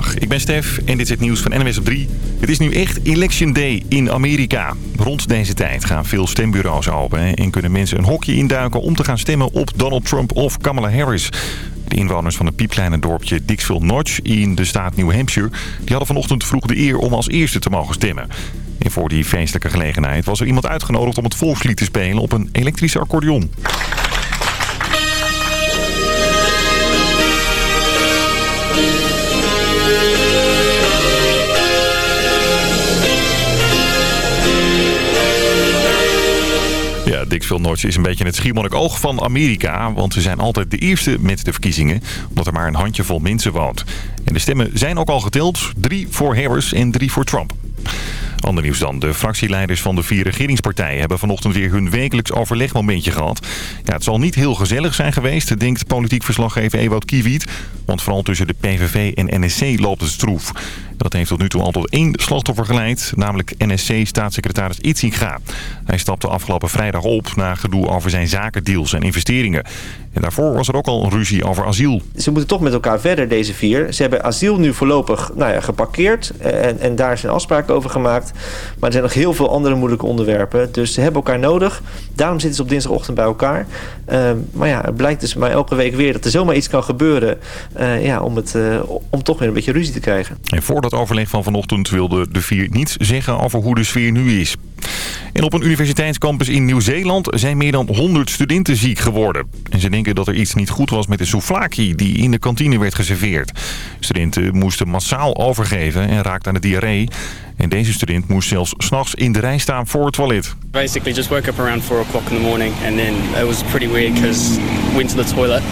Ik ben Stef en dit is het nieuws van NWS op 3. Het is nu echt Election Day in Amerika. Rond deze tijd gaan veel stembureaus open en kunnen mensen een hokje induiken om te gaan stemmen op Donald Trump of Kamala Harris. De inwoners van het piepkleine dorpje Dixville Notch in de staat New Hampshire... die hadden vanochtend vroeg de eer om als eerste te mogen stemmen. En voor die feestelijke gelegenheid was er iemand uitgenodigd om het volkslied te spelen op een elektrische accordeon. Dixville Notch is een beetje het schiermonnik-oog van Amerika. Want ze zijn altijd de eerste met de verkiezingen. Omdat er maar een handjevol mensen woont. En de stemmen zijn ook al geteld. Drie voor Harris en drie voor Trump. Ander nieuws dan. De fractieleiders van de vier regeringspartijen hebben vanochtend weer hun wekelijks overlegmomentje gehad. Ja, het zal niet heel gezellig zijn geweest, denkt politiek verslaggever Ewout Kiewiet. Want vooral tussen de PVV en NSC loopt het stroef. Dat heeft tot nu toe al tot één slachtoffer geleid, namelijk NSC-staatssecretaris Itzinga. Hij stapte afgelopen vrijdag op na gedoe over zijn zakendeals en investeringen. En daarvoor was er ook al een ruzie over asiel. Ze moeten toch met elkaar verder, deze vier. Ze hebben asiel nu voorlopig nou ja, geparkeerd en, en daar zijn afspraken over gemaakt. Maar er zijn nog heel veel andere moeilijke onderwerpen. Dus ze hebben elkaar nodig. Daarom zitten ze op dinsdagochtend bij elkaar. Uh, maar ja, het blijkt dus maar elke week weer dat er zomaar iets kan gebeuren... Uh, ja, om, het, uh, om toch weer een beetje ruzie te krijgen. En voor overleg van vanochtend wilden de vier niets zeggen over hoe de sfeer nu is. En op een universiteitscampus in Nieuw-Zeeland zijn meer dan 100 studenten ziek geworden. En ze denken dat er iets niet goed was met de souvlaki die in de kantine werd geserveerd. Studenten moesten massaal overgeven en raakten aan de diarree. En deze student moest zelfs s'nachts in de rij staan voor het toilet. Basically just woke up around 4 o'clock in the morning and then it was pretty weird because went to the toilet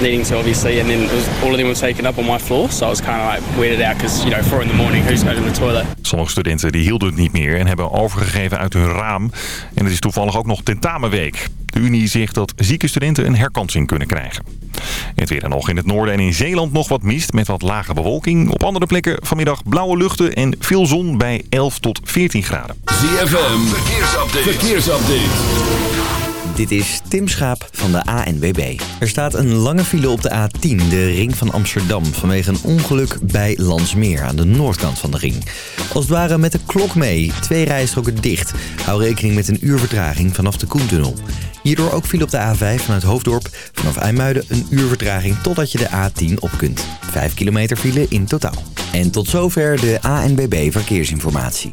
needing to obviously and then it was, all of them were taken up on my floor. So I was kind of like weirded out because you know 4 in the morning who's going to the toilet. Sommige studenten die hielden het niet meer en hebben overgegeven uit hun raam. En het is toevallig ook nog tentamenweek. De Unie zegt dat zieke studenten een herkansing kunnen krijgen. Het weer dan nog in het noorden en in Zeeland nog wat mist met wat lage bewolking. Op andere plekken vanmiddag blauwe luchten en veel zon bij 11 tot 14 graden. Verkeersupdate. verkeersupdate. Dit is Tim Schaap van de ANWB. Er staat een lange file op de A10, de ring van Amsterdam... vanwege een ongeluk bij Landsmeer aan de noordkant van de ring. Als het ware met de klok mee, twee rijstroken dicht. Hou rekening met een uur vertraging vanaf de Koentunnel. Hierdoor ook file op de A5 vanuit Hoofddorp. Vanaf IJmuiden een uur vertraging totdat je de A10 op kunt. Vijf kilometer file in totaal. En tot zover de ANBB Verkeersinformatie.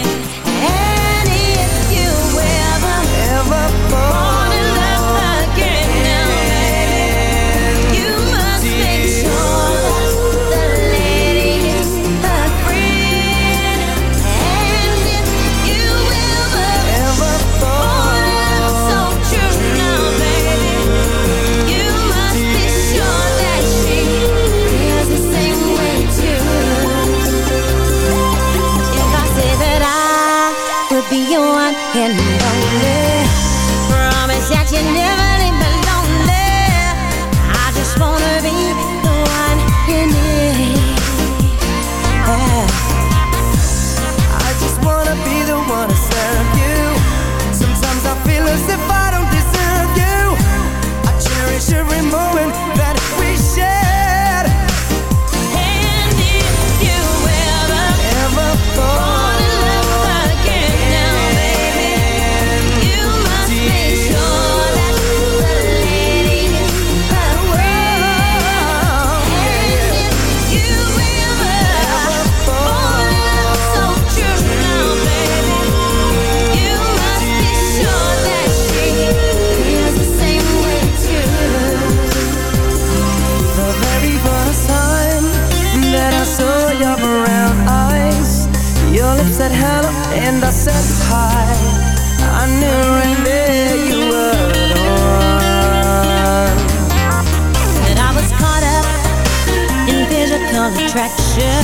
said hello and I said hi. I knew right there you were the one. And I was caught up in physical attraction.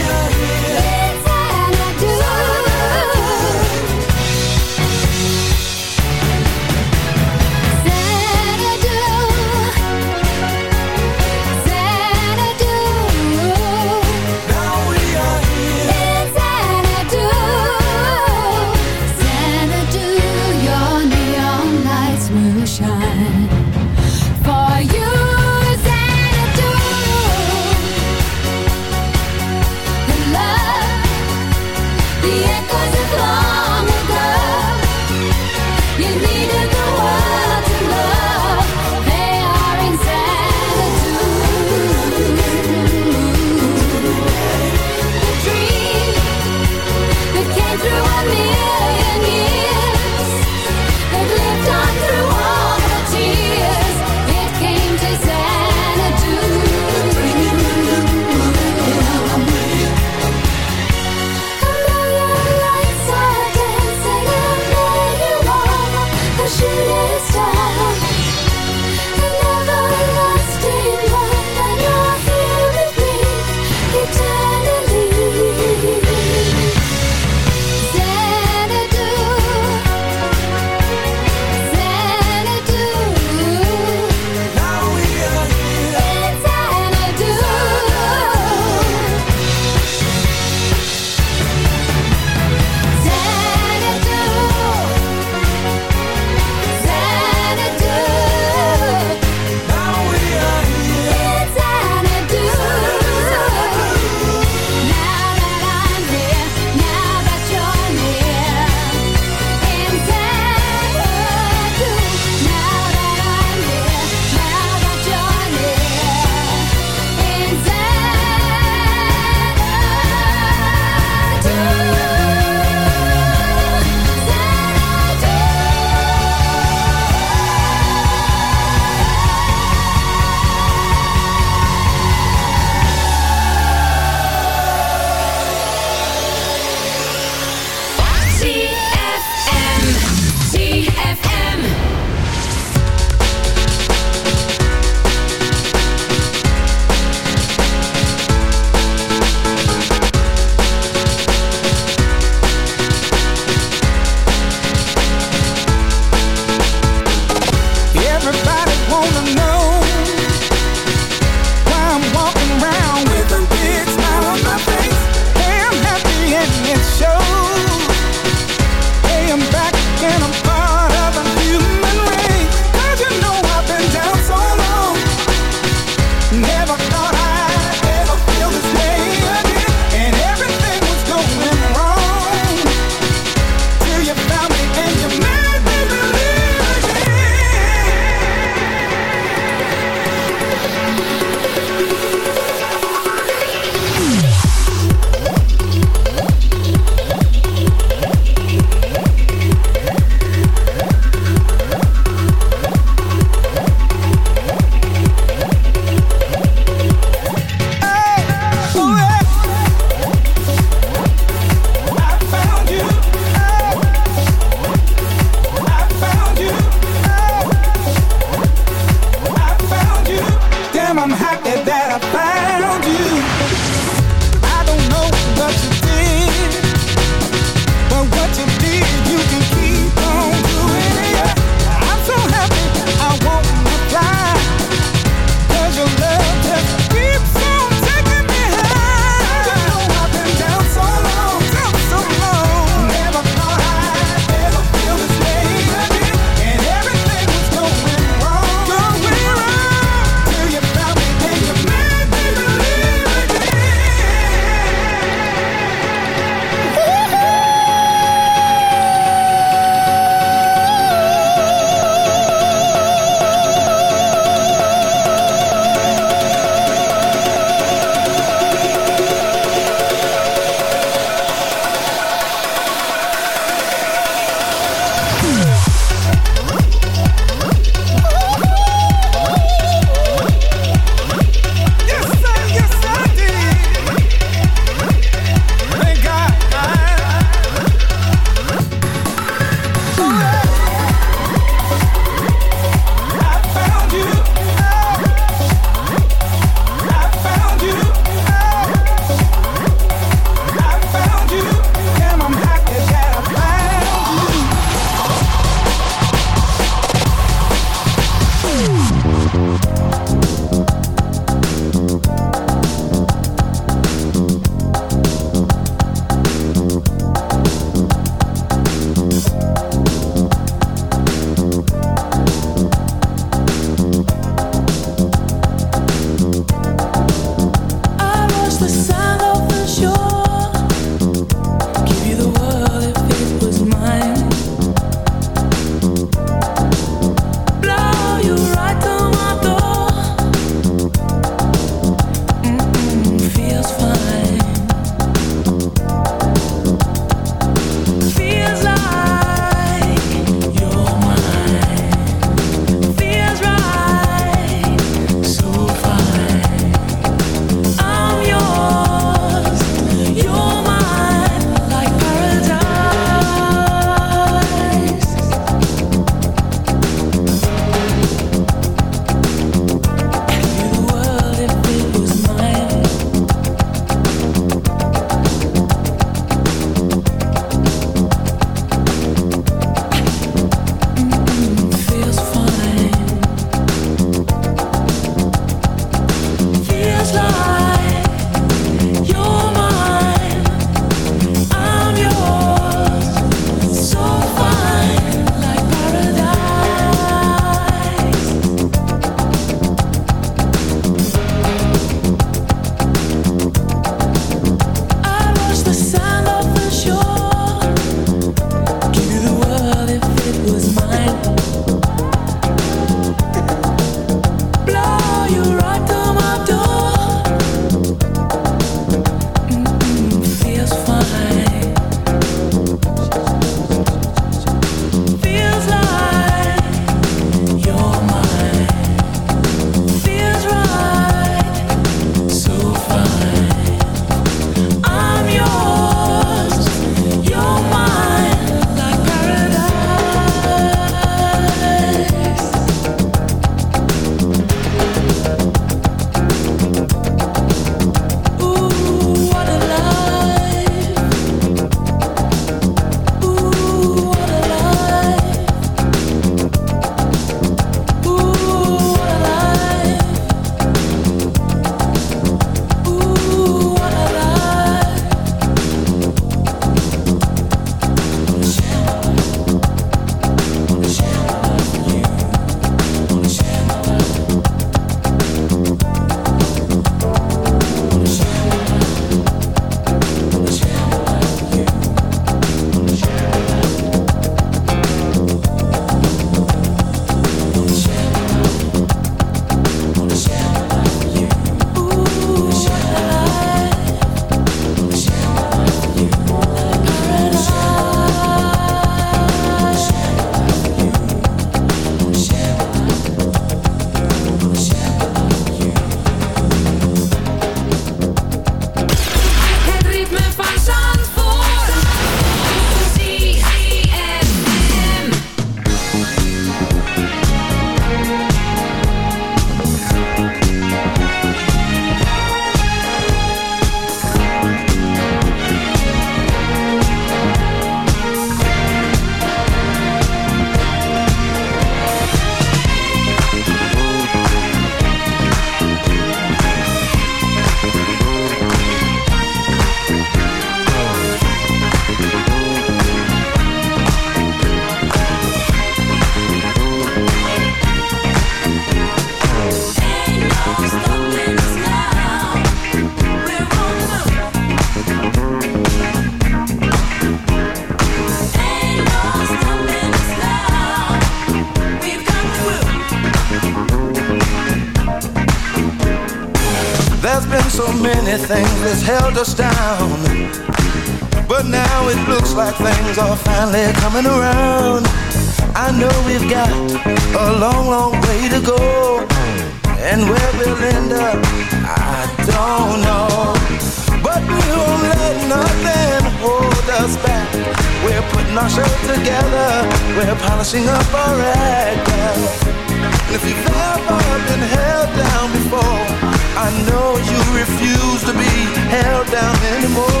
Anymore.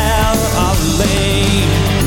alleen.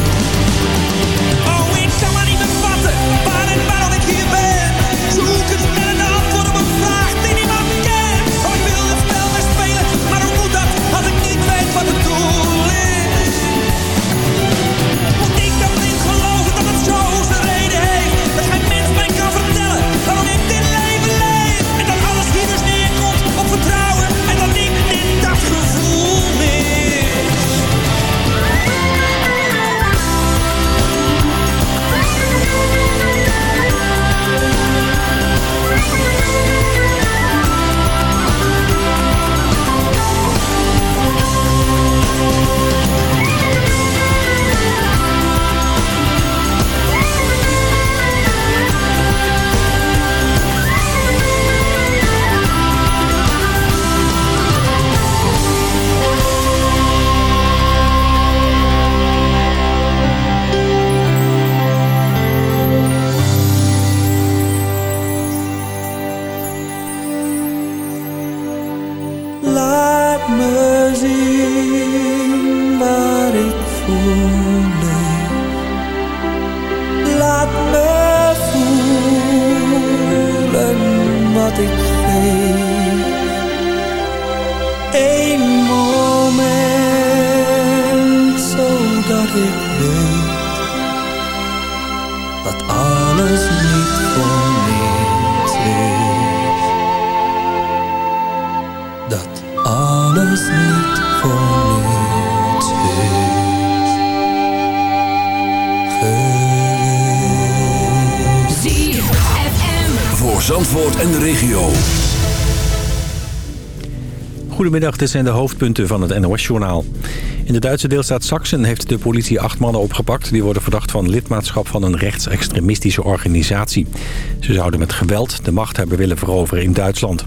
me zien waar ik voel. Laat me voelen wat ik geef. Zandvoort en de regio. Goedemiddag, dit zijn de hoofdpunten van het NOS-journaal. In de Duitse deelstaat Sachsen heeft de politie acht mannen opgepakt... die worden verdacht van lidmaatschap van een rechtsextremistische organisatie. Ze zouden met geweld de macht hebben willen veroveren in Duitsland.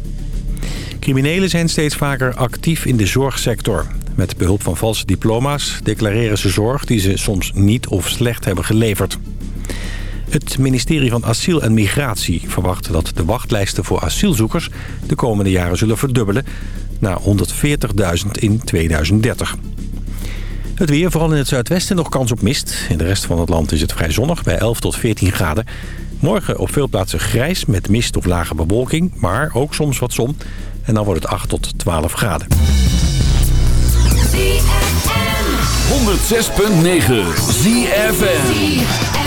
Criminelen zijn steeds vaker actief in de zorgsector. Met behulp van valse diploma's declareren ze zorg die ze soms niet of slecht hebben geleverd. Het ministerie van Asiel en Migratie verwacht dat de wachtlijsten voor asielzoekers de komende jaren zullen verdubbelen naar 140.000 in 2030. Het weer, vooral in het zuidwesten, nog kans op mist. In de rest van het land is het vrij zonnig bij 11 tot 14 graden. Morgen op veel plaatsen grijs met mist of lage bewolking, maar ook soms wat zon. En dan wordt het 8 tot 12 graden. 106.9 ZFM.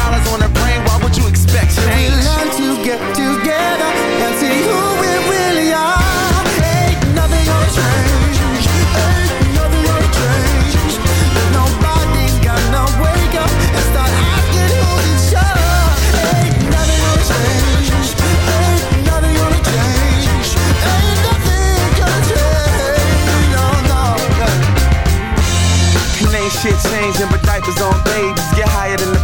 Why would you expect We change? learn to get together and see who we really are. Ain't nothing gonna change. Ain't nothing gonna change. If nobody's gonna wake up and start asking charge. Ain't nothing gonna change. Ain't nothing gonna change. Ain't nothing gonna change. No, no. Ain't shit changing, but diapers on babies get higher than the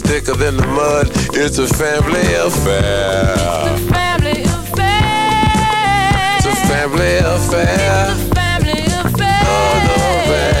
thicker than the mud. It's a family affair. It's a family affair. It's a family affair. It's a family affair. Wado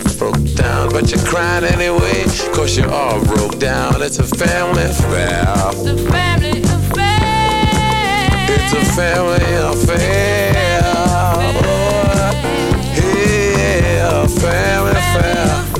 down. But you're crying anyway cause you're all broke down. It's a family affair. It's a family affair. It's a family affair. Oh, yeah. Family affair.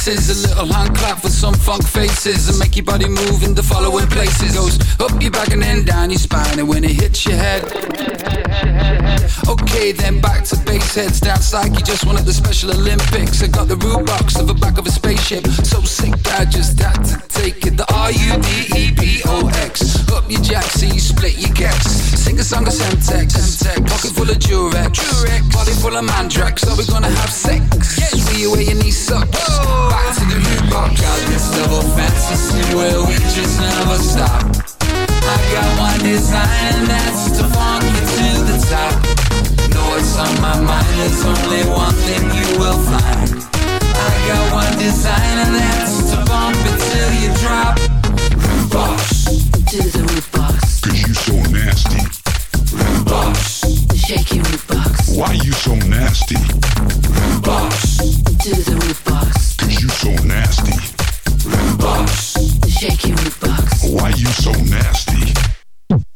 Fat laces. A little hand clap for some funk faces. And make your body move in the following places. Goes up your back and then down your spine. And when it hits your head. Okay, then back to base heads. Down like you just wanted the Special Olympics. I got the rudebox of the back of a spaceship. So sick, I just had to take it. The R U D E B O X. Up your jack, so you split your gex. Sing a song of Semtex. Pocket full of Durex. Body full of Mandrax. Are we gonna have sex? See you where your knee sucks. Back to the box. Got this double fantasy where we just never stop. I got one design and that's to funk you to the top. Know what's on my mind, there's only one thing you will find. I got one design and that's to bump it till you drop. Rudebox. to the rudebox, Cause you so nasty. Rudebox. Shake your rudebox Why you so nasty? Rudebox. to the rudebox, Cause you so nasty. Rudebox. shake your root box, Why you so nasty?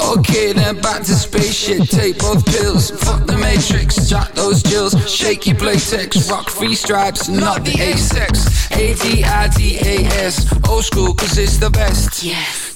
Okay, then back to spaceship. Take both pills. Fuck the matrix. Jack those jills. Shake your playtex. Rock free stripes, not the A-sex. A-D-I-D-A-S. Old school, cause it's the best. yes,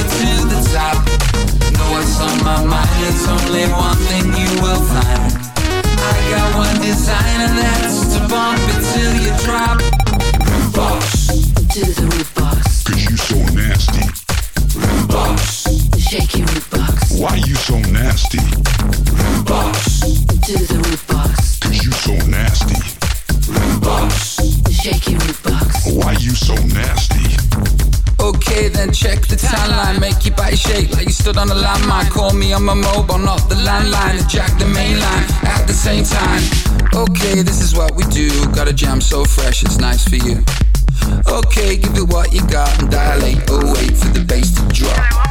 the top. Know what's on my mind, there's only one thing you will find. I got one design and that's to bump it till you drop. Rudebox, to the rudebox, Cause you so nasty. root box, shake your root box, Why you so nasty? Stood on a landmine. Call me on my mobile, not the landline. And jack the main line at the same time. Okay, this is what we do. Got a jam so fresh, it's nice for you. Okay, give it what you got and dilate. Oh, wait for the bass to drop.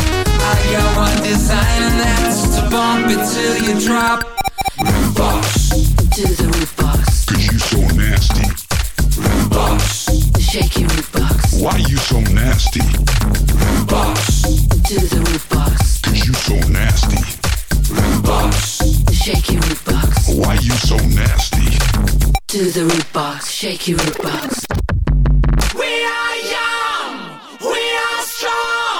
I got one design and that's to bump it till you drop. Rudebox, to the rudebox, Cause you so nasty. rudebox, shake your root box, Why you so nasty? rudebox, to the rudebox, Cause you so nasty. root box, shake your root box, Why you so nasty? to the rudebox, shake your rudebox. We are young, we are strong.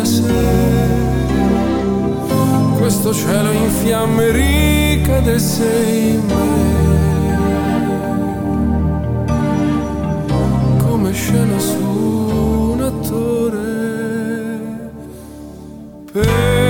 come se questo cielo in fiamme ricadesse in me. Come scena su un attore. Per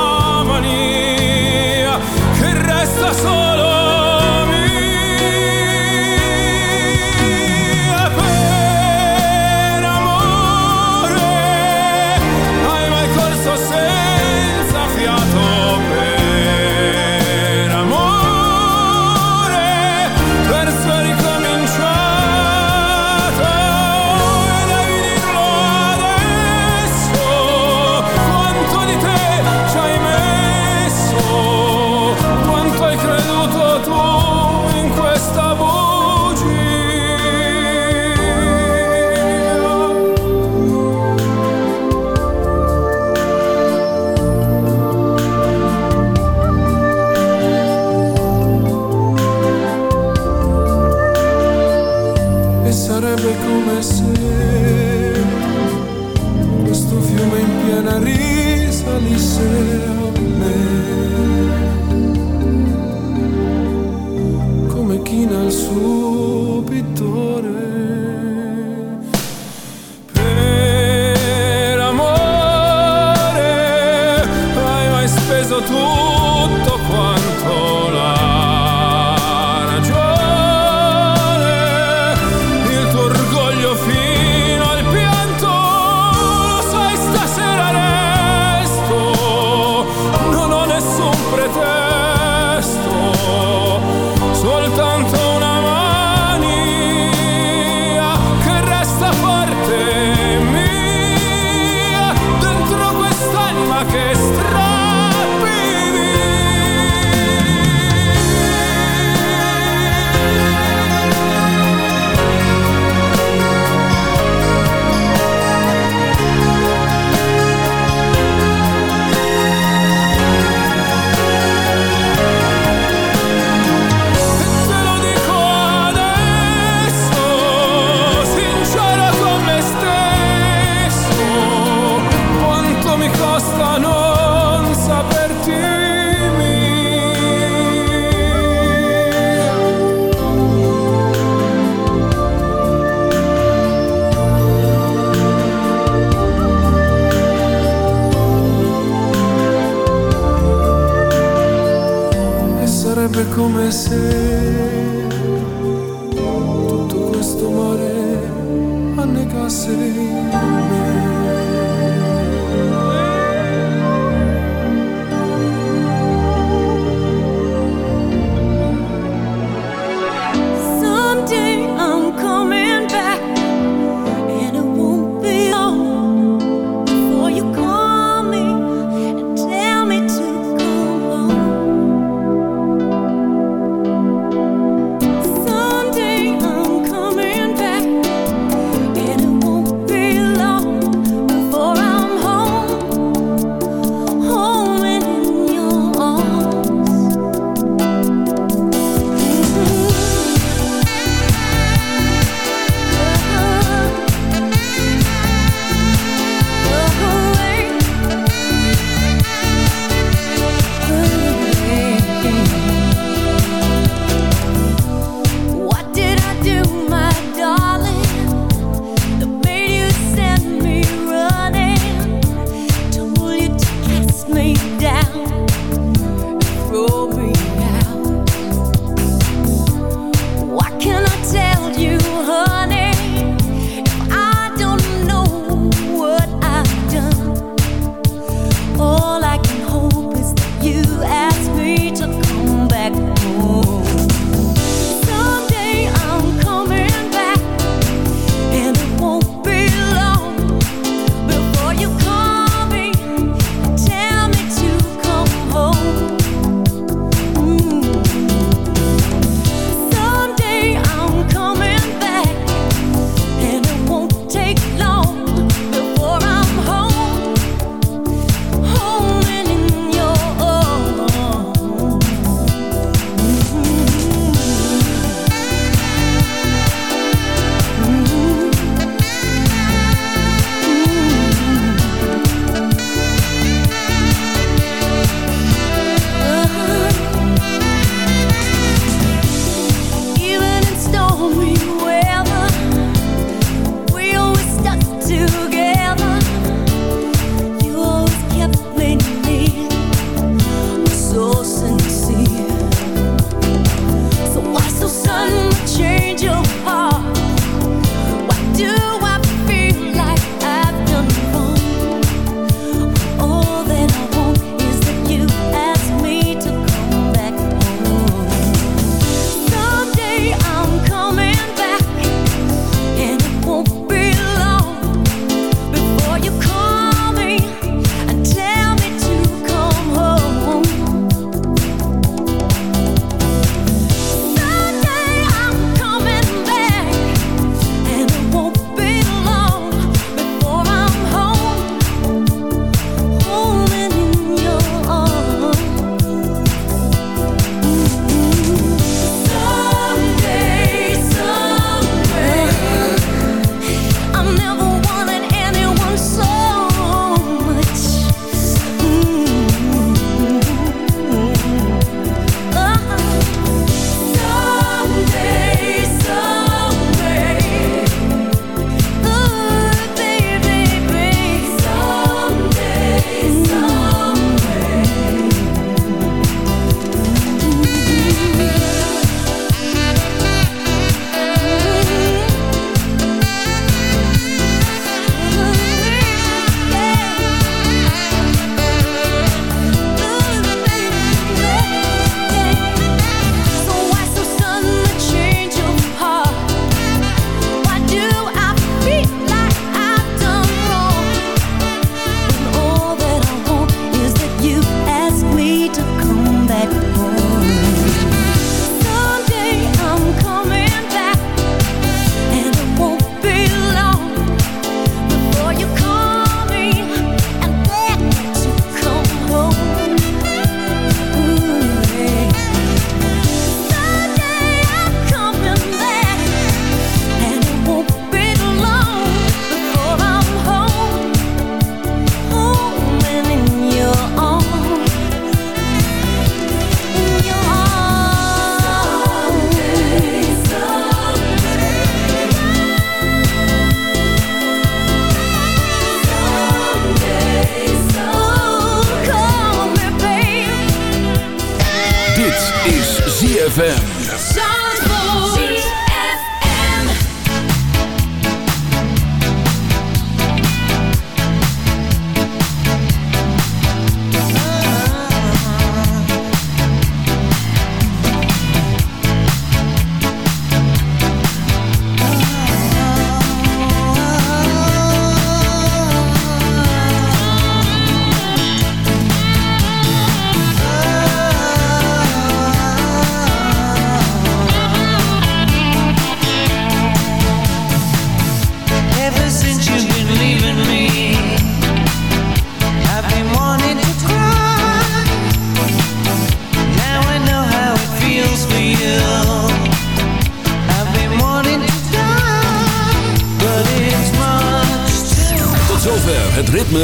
路